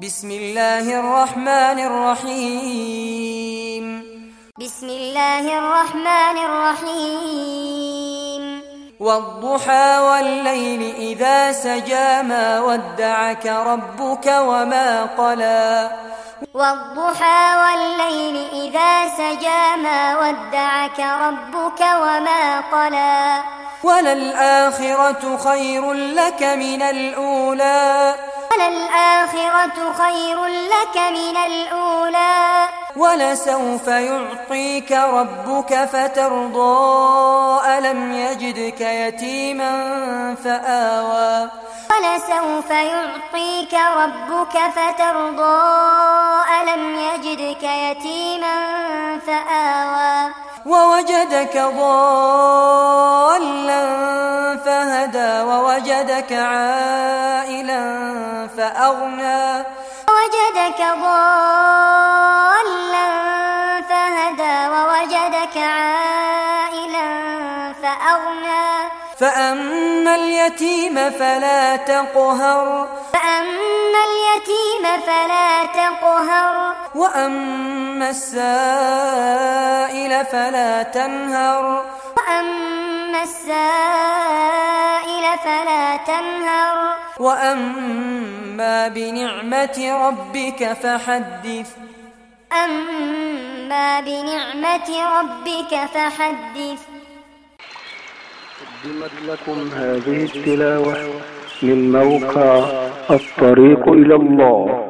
بسم الله الرحمن الرحيم. بسم الله الرحمن الرحيم. والضحى والليل إذا سجى ما ودعك ربك وما قلى. والضحى والليل إذا سجى ما ودعك ربك وما قلى. وللآخرة خير لك من الأولى. وللآخرة خير لك من الأولى. ولسوف يعطيك ربك فترضى. ألم يجدك يتيما فآوى. ولسوف يعطيك ربك فترضى. ألم يجدك يتيما فآوى. ووجدك ضالا ووجدك عائلا فأغنى. ووجدك ضالا فهدى. ووجدك عائلا فأغنى. فأما اليتيم فلا تقهر. فأما اليتيم فلا تقهر. وأما السائل فلا تنهر. وأما السائل فلا تنهر. وأما بنعمة ربك فحدث. أما بنعمة ربك فحدث. قدمت لكم هذه التلاوة من موقع الطريق إلى الله.